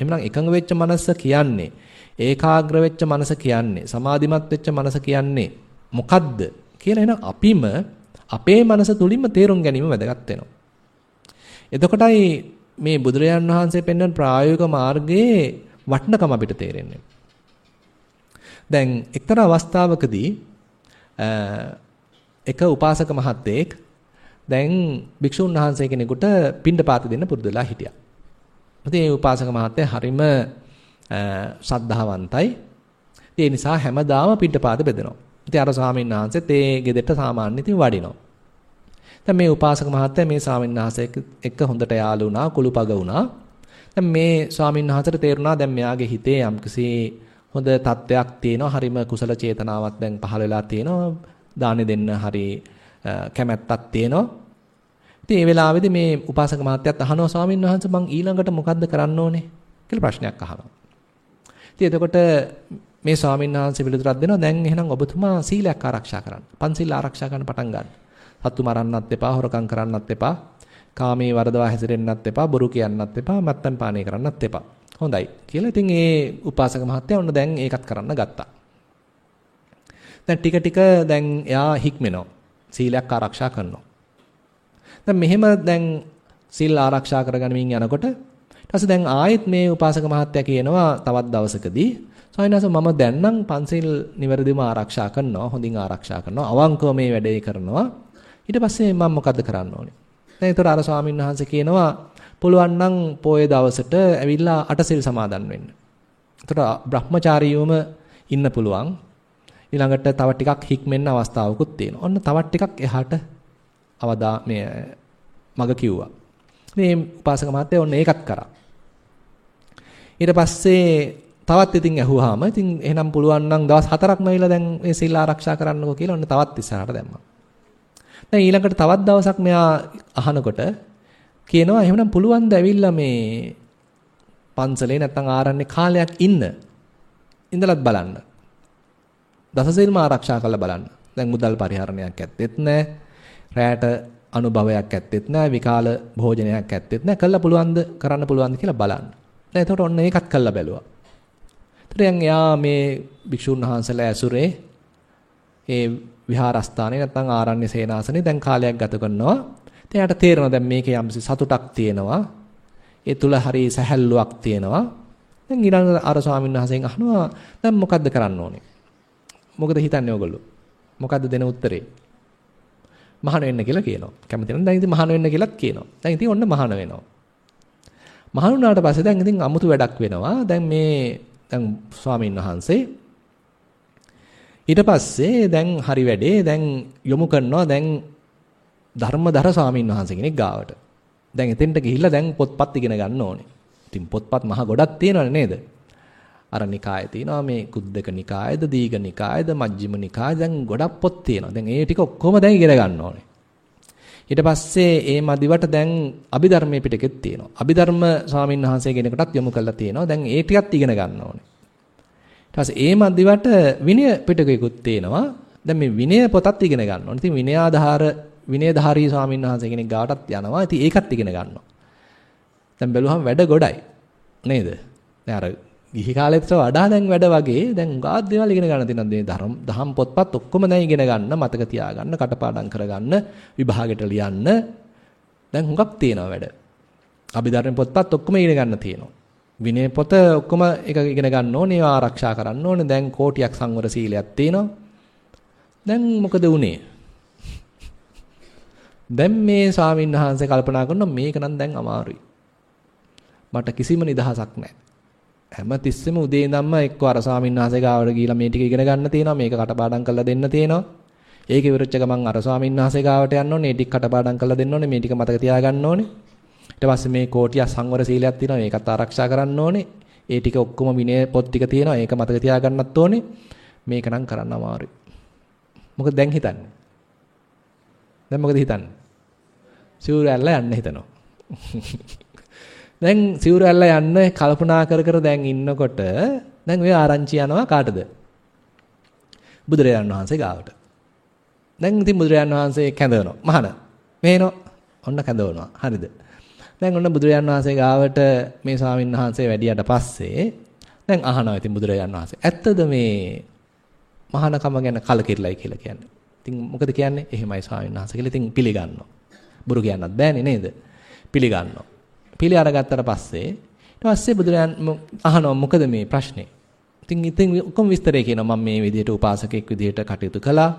එහෙනම් එකඟ වෙච්ච මනස කියන්නේ ඒකාග්‍ර වෙච්ච මනස කියන්නේ සමාධිමත් වෙච්ච මනස කියන්නේ මොකද්ද කියලා එහෙනම් අපිම අපේ මනස තුලින්ම තේරුම් ගැනීම වැදගත් වෙනවා. එතකොටයි මේ බුදුරජාන් වහන්සේ පෙන්වන ප්‍රායෝගික මාර්ගයේ වටිනකම අපිට තේරෙන්නේ. දැන් එක්තරා අවස්ථාවකදී එක උපාසක මහත්තයෙක් දැන් භික්ෂුන් වහන්සේ කෙනෙකුට පින්ඩ පාත දෙන්න පුරුදු වෙලා හිටියා. ඉතින් මේ උපාසක මහත්තයා හරිම ශ්‍රද්ධාවන්තයි. ඒ නිසා හැමදාම පින්ඩ පාත බෙදෙනවා. ඉතින් අර ස්වාමීන් වහන්සේත් ඒ ගෙදරට සාමාන්‍ය ඉතින් වඩිනවා. දැන් මේ උපාසක මහත්තයා මේ ස්වාමීන් වහන්සේ එක්ක හොඳට යාළු වුණා, කුළුපග වුණා. දැන් මේ ස්වාමීන් වහන්සේට තේරුණා දැන් මෙයාගේ හිතේ යම්කිසි හොඳ තත්වයක් තියෙනවා. හරිම කුසල චේතනාවක් දැන් පහළ වෙලා තියෙනවා. දානෙ දෙන්න හරි කැමැත්තක් තියෙනවා. ඉතින් මේ වෙලාවේදී මේ උපාසක මහත්තයත් අහනවා ස්වාමීන් වහන්සේ මං ඊළඟට මොකද්ද කරන්න ඕනේ කියලා ප්‍රශ්නයක් අහනවා. ඉතින් එතකොට මේ ස්වාමීන් වහන්සේ පිළිතුරක් දෙනවා දැන් එහෙනම් ඔබතුමා සීලයක් ආරක්ෂා කරන්න. පන්සිල් ආරක්ෂා කරන්න පටන් ගන්න. සතු මරන්නත් එපා, හොරකම් කරන්නත් එපා, කාමයේ වරදවා හැසිරෙන්නත් එපා, බොරු කියන්නත් එපා, මත්පැන් පානය කරන්නත් එපා. හොඳයි කියලා ඉතින් ඒ උපාසක මහත්තයා ඔන්න දැන් ඒකත් කරන්න ගත්තා. දැන් ටික ටික දැන් එයා හික්මෙනවා. සීලයක් ආරක්ෂා කරනවා. දැන් මෙහෙම දැන් සීල් ආරක්ෂා කරගනිමින් යනකොට ඊට පස්සේ දැන් ආයෙත් මේ උපාසක මහත්තයා කියනවා තවත් දවසකදී සායනස මම දැන් නම් පන්සිල් නිවැරදිවම ආරක්ෂා කරනවා හොඳින් ආරක්ෂා කරනවා අවංකව මේ වැඩේ කරනවා ඊට පස්සේ මම මොකද්ද කරන්න ඕනේ දැන් ඒතර අර ස්වාමීන් වහන්සේ කියනවා පුළුවන් නම් පොයේ දවසට ඇවිල්ලා අටසිල් සමාදන් වෙන්න. ඒතර බ්‍රහ්මචාරීවම ඉන්න පුළුවන්. ඊළඟට තව ටිකක් හික්මෙන්න අවස්ථාවකුත් තියෙනවා. ඔන්න තවත් ටිකක් එහාට අවදා මේ මග කිව්වා. මේ උපාසක මහත්තයා ඔන්න ඒකත් කරා. ඊට පස්සේ තවත් ඉතින් ඇහුවාම ඉතින් එහෙනම් පුළුවන් නම් දවස් හතරක්ම ඇවිල්ලා දැන් මේ සීල ආරක්ෂා කරන්නකෝ කියලා ඔන්න තවත් ඉස්සරහට දැම්මා. දැන් ඊළඟට තවත් දවසක් මෙයා අහනකොට කියනවා එහෙනම් පුළුවන් ද ඇවිල්ලා මේ පන්සලේ නැත්තම් ආරණ්‍ය කාලයක් ඉන්න ඉඳලත් බලන්න. දසසිල්ම ආරක්ෂා කරලා බලන්න. දැන් මුදල් පරිහරණයක් ඇත්තෙත් නැහැ. රැයට අනුභවයක් ඇත්තෙත් නැහැ. විකාල භෝජනයක් ඇත්තෙත් නැහැ. කළා පුළුවන්ද කරන්න පුළුවන්ද කියලා බලන්න. දැන් එතකොට ඔන්න ඒකත් කළා බැලුවා. එතකොට එයා මේ භික්ෂුන් වහන්සේලා ඇසුරේ ඒ විහාරස්ථානේ නැත්නම් ආරණ්‍ය සේනාසනේ දැන් කාලයක් ගත කරනවා. ඉතින් එයාට තේරෙනවා දැන් මේකේ යම්සි සතුටක් තියෙනවා. ඒ තුල හරි සැහැල්ලුවක් තියෙනවා. දැන් ඊළඟ අර ස්වාමීන් වහන්සේගෙන් අහනවා දැන් මොකද්ද කරන්න ඕනේ? මොකද හිතන්නේ ඔයගොල්ලෝ? මොකද්ද දෙන උත්තරේ? මහාන වෙන්න කියලා කියනවා. කැමති නම් දැන් ඉතින් මහාන වෙන්න කියලාත් කියනවා. දැන් ඉතින් ඔන්න මහාන වෙනවා. මහාන වුණාට පස්සේ දැන් ඉතින් අමුතු වැඩක් වෙනවා. දැන් මේ දැන් ස්වාමීන් වහන්සේ ඊට පස්සේ දැන් හරි වැඩේ දැන් යොමු කරනවා දැන් ධර්මදර ස්වාමීන් වහන්සේ කෙනෙක් ගාවට. දැන් එතෙන්ට ගිහිල්ලා දැන් පොත්පත් ඉගෙන ගන්න ඕනේ. ඉතින් පොත්පත් මහ ගොඩක් තියෙනවනේ නේද? අර නිකාය තියෙනවා මේ කුද්දක නිකායද දීඝ නිකායද මජ්ක්‍ධිම නිකාය දැන් ගොඩක් පොත් තියෙනවා. දැන් ඒ ටික ඔක්කොම දැන් ඉගෙන ගන්න ඕනේ. ඊට පස්සේ ඒ මදිවට දැන් අභිධර්මයේ පිටකෙත් තියෙනවා. අභිධර්ම ස්වාමීන් වහන්සේ කෙනෙකුටත් යොමු කරලා තියෙනවා. දැන් ඒ ටිකත් ඉගෙන ගන්න ඕනේ. ඊට පස්සේ ඒ මදිවට විනය පිටකයකුත් තියෙනවා. දැන් මේ විනය පොතත් ඉගෙන ගන්න ඕනේ. ඉතින් විනයාධාර විනයධාරී ස්වාමීන් වහන්සේ කෙනෙක් ගාටත් යනවා. ඉතින් ඒකත් ඉගෙන ගන්නවා. දැන් බැලුවහම වැඩ ගොඩයි. නේද? දැන් අර ගිහි කාලෙට වඩා දැන් වැඩ වගේ දැන් උගාත් දේවල් ඉගෙන ගන්න තියෙනවා. මේ ධර්ම දහම් පොත්පත් ඔක්කොම දැන් ඉගෙන ගන්න, මතක තියාගන්න, කටපාඩම් කරගන්න, විභාගෙට ලියන්න. දැන් හුඟක් තියෙනවා වැඩ. අභිධර්ම පොත්පත් ඔක්කොම ඉගෙන ගන්න තියෙනවා. විනය පොත ඔක්කොම එක ඉගෙන ගන්න ඕනේ, ඒවා ආරක්ෂා කරන්න ඕනේ. දැන් කෝටියක් සංවර සීලයක් තියෙනවා. දැන් මොකද වුනේ? දැන් මේ ස්වාමීන් වහන්සේ කල්පනා කරනවා මේක නම් දැන් අමාරුයි. මට කිසිම නිදහසක් නැහැ. හැම තිස්සෙම උදේ ඉඳන්ම එක්ක අර ස්වාමීන් වහන්සේ ගාවට ගිහිලා මේ ටික ඉගෙන ගන්න තියෙනවා මේක කටපාඩම් කරලා දෙන්න තියෙනවා. ඒක ඉවරච්ච ගමන් අර ස්වාමීන් වහන්සේ ගාවට යන්න ඕනේ. මේ ටික කටපාඩම් කරලා දෙන්න ඕනේ. මේ ටික මතක තියාගන්න ඕනේ. ඊට පස්සේ මේ කෝටිය සංවර සීලයක් තියෙනවා. මේකත් ආරක්ෂා කරන්න ඕනේ. ඒ ටික ඔක්කොම විනය පොත් ටික තියෙනවා. ඒක මතක තියාගන්නත් ඕනේ. මේක නම් කරන්න අමාරුයි. මොකද දැන් හිතන්නේ? දැන් මොකද හිතන්නේ? සිවුරු ඇල්ල යන්න හිතනවා. දැන් සිවුරු ඇල්ල යන්න කල්පනා කර කර දැන් ඉන්නකොට දැන් ඔය ආරංචි යනවා කාටද? බුදුරජාණන් වහන්සේ ගාවට. දැන් ඉතින් බුදුරජාණන් වහන්සේ කැඳවනවා. මහාන. මේනෝ ඔන්න කැඳවනවා. හරිද? දැන් ඔන්න බුදුරජාන් වහන්සේ ගාවට මේ ස්වාමීන් වහන්සේ වැඩියට පස්සේ දැන් අහනවා ඉතින් බුදුරජාන් වහන්සේ ඇත්තද මේ මහානකම ගැන කලකිරලයි කියලා කියන්නේ. ඉතින් මොකද කියන්නේ? එහෙමයි ස්වාමීන් වහන්සේ කියලා ඉතින් පිළිගන්නවා. බුරු කියන්නත් බෑනේ නේද? පිළිගන්නවා. පිළි අරගත්තට පස්සේ ඊට පස්සේ බුදුරජාන් අහනවා මොකද මේ ප්‍රශ්නේ? ඉතින් ඉතින් ඔක්කොම විස්තරය කියනවා මම මේ විදිහට උපාසකෙක් විදිහට කටයුතු කළා.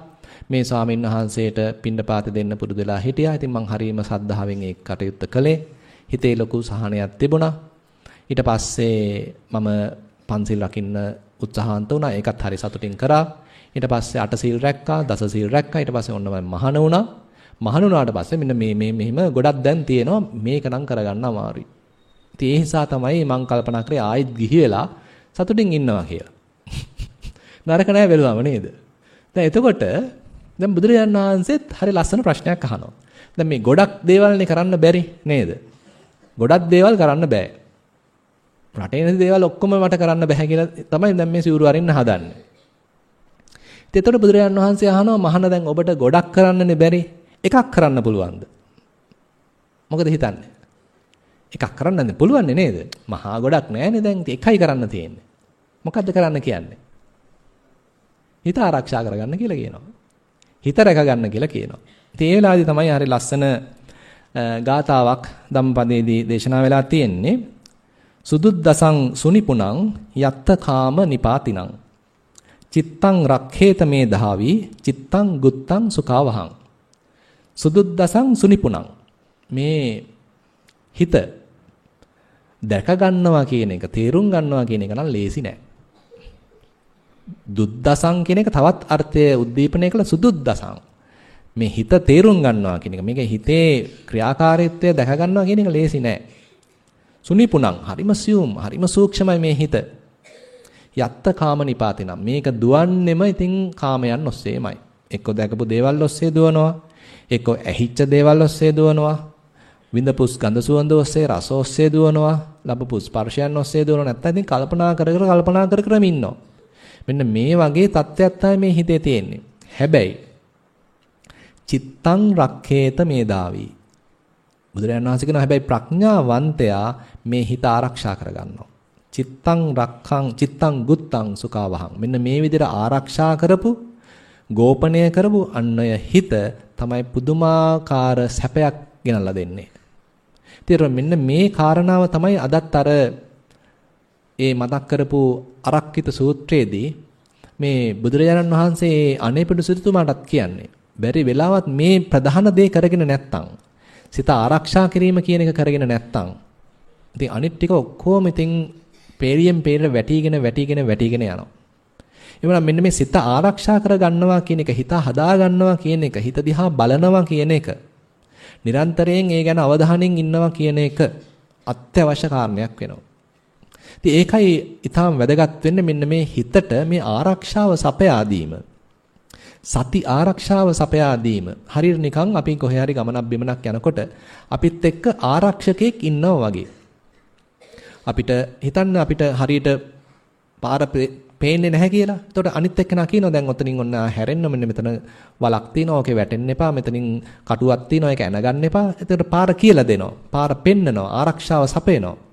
මේ ස්වාමීන් වහන්සේට පින්ඩපාත දෙන්න පුරුදු වෙලා හිටියා. ඉතින් මං හරීම සද්ධාවෙන් ඒ කටයුත්ත කළේ. හිතේ ලොකු සහනයක් තිබුණා. ඊට පස්සේ මම පන්සිල් රකින්න උත්සාහන්ත වුණා. ඒකත් හරි සතුටින් කරා. ඊට පස්සේ අට සීල් රැක්කා, දස සීල් රැක්කා. ඊට පස්සේ ඔන්න මම මහාන වුණා. මහාන වුණාට පස්සේ මෙන්න මේ මේ මෙහිම ගොඩක් දැන් තියෙනවා. මේක නම් කරගන්න අමාරුයි. ඉතින් ඒ නිසා තමයි මම කල්පනා කරේ ආයෙත් ගිහි වෙලා සතුටින් ඉන්නවා කියලා. නරක නෑ බැලුවම නේද? දැන් එතකොට දැන් බුදුරජාණන් වහන්සේත් හරි ලස්සන ප්‍රශ්නයක් අහනවා. දැන් මේ ගොඩක් දේවල්නේ කරන්න බැරි නේද? ගොඩක් දේවල් කරන්න බෑ. රටේ නැති දේවල් ඔක්කොම මට කරන්න බෑ කියලා තමයි දැන් මේ සිවුරු අරින්න හදන්නේ. ඉතින් එතකොට බුදුරජාණන් වහන්සේ අහනවා මහාන දැන් ඔබට ගොඩක් කරන්නනේ බැරි. එකක් කරන්න පුළුවන්ද? මොකද හිතන්නේ? එකක් කරන්න පුළුවන් නේද? මහා ගොඩක් නෑනේ දැන් එකයි කරන්න තියෙන්නේ. මොකද්ද කරන්න කියන්නේ? හිත ආරක්ෂා කරගන්න කියලා කියනවා. හිත රැක ගන්න කියලා කියනවා. ඉතින් ඒ වෙලාවේදී තමයි හරි ලස්සන ගාතාවක් ධම්පදයේදී දේශනා වෙලා තියෙන්නේ. සුදුද්දසං සුනිපුණං යත්ත කාම නිපාතිනං චිත්තං රක්ඛේත මේ දහවි චිත්තං ගුත්තං සුඛවහං සුදුද්දසං සුනිපුණං මේ හිත දැක ගන්නවා කියන එක තේරුම් ගන්නවා කියන එක නම් ලේසි නෑ දුද්දසං කියන එක තවත් අර්ථය උද්දීපනය කළ සුදුද්දසං මේ හිත තේරුම් ගන්නවා කියන එක මේක හිතේ ක්‍රියාකාරීත්වය දැක ගන්නවා කියන එක ලේසි නෑ සුනිපුණං හරිම සියුම් හරිම සූක්ෂමයි මේ හිත. යත්ත කාම නිපාතිනම් මේක දුවන්නෙම ඉතින් කාමයන් ඔස්සේමයි. එක්ක දැකපු දේවල් ඔස්සේ දුවනවා. එක්ක ඇහිච්ච දේවල් ඔස්සේ දුවනවා. විඳපුස් ගඳ සුවඳ ඔස්සේ රස ඔස්සේ දුවනවා. ලැබපු ස්පර්ශයන් ඔස්සේ දුවනවා. නැත්නම් ඉතින් කල්පනා කර කර කල්පනා කර කර ඉන්නවා. මෙන්න මේ වගේ தත්ත්වයක් තමයි මේ හිතේ තියෙන්නේ. හැබැයි චිත්තං රක්ඛේත මේදාවි බුදුරජාණන් වහන්සේ කියනවා හැබැයි ප්‍රඥාවන්තයා මේ හිත ආරක්ෂා කරගන්නවා. චිත්තං රක්ඛං චිත්තං ගුත්තං සුඛවහං. මෙන්න මේ විදිහට ආරක්ෂා කරපු ගෝපණය කරපු අන්නය හිත තමයි පුදුමාකාර සැපයක් ගෙනල්ලා දෙන්නේ. ඉතින් මෙන්න මේ කාරණාව තමයි අදත් අර ඒ මතක් කරපු අරක්කිත සූත්‍රයේදී මේ බුදුරජාණන් වහන්සේ අනේපිඩු සිටුතුමාටත් කියන්නේ බැරි වෙලාවත් මේ ප්‍රධාන දේ කරගෙන නැත්තම් සිත ආරක්ෂා කිරීම කියන එක කරගෙන නැත්තම් ඉතින් අනිත් ටික ඔක්කොම ඉතින් පේරියෙන් පේර වැටිගෙන වැටිගෙන වැටිගෙන යනවා. එවනම් මෙන්න මේ සිත ආරක්ෂා කර ගන්නවා කියන එක හිත හදා ගන්නවා කියන එක හිත දිහා බලනවා කියන එක නිරන්තරයෙන් ඒ ගැන අවධානයෙන් ඉන්නවා කියන එක අත්‍යවශ්‍ය කාරණයක් වෙනවා. ඉතින් ඒකයි ඊටාම් වැදගත් වෙන්නේ මෙන්න මේ හිතට මේ ආරක්ෂාව සපයා දීම. සති ආරක්ෂාව සපයා දීම. හරියට නිකන් අපි කොහේ හරි ගමනක් බිමනක් යනකොට අපිත් එක්ක ආරක්ෂකයෙක් ඉන්නවා වගේ. අපිට හිතන්න අපිට හරියට පාර පේන්නේ නැහැ කියලා. එතකොට අනිත් එක්කෙනා කියනවා දැන් ඔතනින් ඔන්න හැරෙන්න මෙන්න මෙතන වලක් තියෙනවා. ඕකේ වැටෙන්න එපා. මෙතනින් කටුවක් තියෙනවා. ඒක ඇනගන්න එපා. එතකොට පාර කියලා දෙනවා. පාර පෙන්නනවා. ආරක්ෂාව සපයනවා.